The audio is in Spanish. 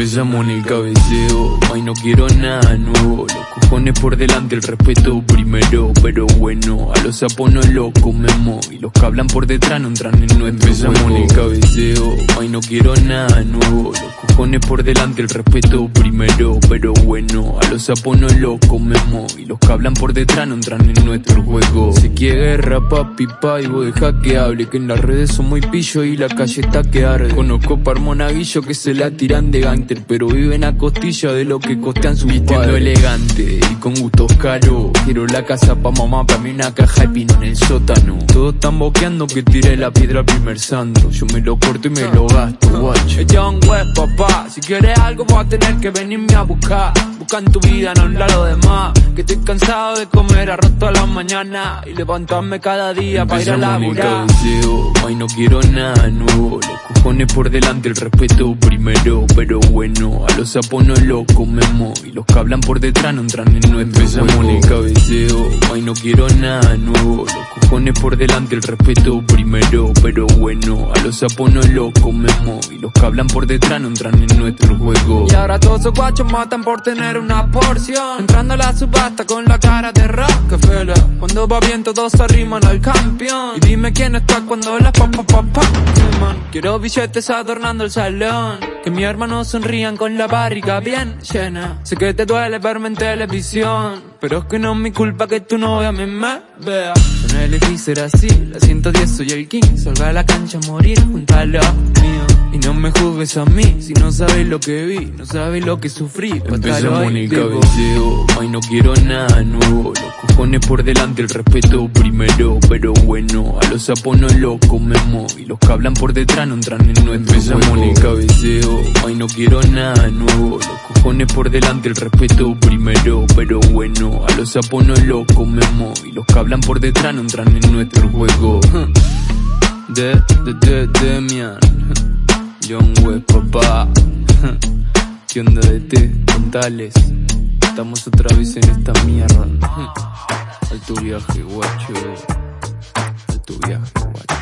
Empezamos en el cabeceo, ay no quiero nada nuevo. Los cojones por delante, el respeto primero. Pero bueno, a los sapos no los comemos. Y los que hablan por detrás no entran en nuestro Empezamos en el cabeceo, ay no quiero nada nuevo. Los cojones por delante, el respeto primero. Pero bueno, a los sapos no los comemos. Y los que hablan por detrás no entran en nuestro juego. Si quiere guerra, papi, pa, y vos deja que hable. Que en las redes son muy pillo y la calle está que arde. Conozco par monaguillo que se la tiran de gangster, pero viven a costilla de lo que costean sus Vistiendo elegante. y con gustos caros. Quiero la casa pa' mamá, pa' mí una caja de pino en el sótano. Todos están boqueando que tiré la piedra al primer santo. Yo me lo corto y me lo gasto, guacho. John West, papá, si quieres algo vas a tener que venirme a buscar. Busca en tu vida, no en la lo demás. Que estoy cansado de comer arroz toda la mañana y levantarme cada día para ir a laburar. Ay, no quiero nada nuevo. Los cojones por delante, el respeto primero. Pero bueno, a los sapos no los comemos. Y los que hablan por detrás no entran en nuestro Empezamos en el cabeceo. Ay, no quiero nada nuevo. Los cojones por delante, el respeto primero. Pero bueno, a los sapos no los comemos. Y los que hablan por detrás no entran en nuestro juego. Y ahora todos esos guachos matan por tener una porción. Entrando a la subasta con la cara de Rockefeller. Cuando va bien todos se arriman al campeón. Y dime quién está cuando las pa pa pa pa. Quiero billetes adornando el salón. Que mi hermano sonrían con la barriga bien llena. Sé que te duele verme en televisión. On. Pero es que no es mi culpa que tu novia me me vea. Con el ser así, la 110 soy el king. Salga a la cancha a morir junto a lo mío. Y no me juzgues a mí, si no sabes lo que vi, no sabes lo que sufrí. Empezamos en el cabeceo, ay no quiero nada nuevo. Los cojones por delante, el respeto primero. Pero bueno, a los sapos no los comemos. Y los que hablan por detrás no entran en nuestro Empezamos en el cabeceo, ay no quiero nada nuevo. Los cojones por delante, el respeto primero. Pero bueno, a los sapos no los comemos. Y los que hablan por detrás no entran en nuestro juego. De, de, de, Demian. John West, papá. ¿Qué onda de ti? Contales. Estamos otra vez en esta mierda. Al tu viaje, guacho. Al tu viaje, guacho.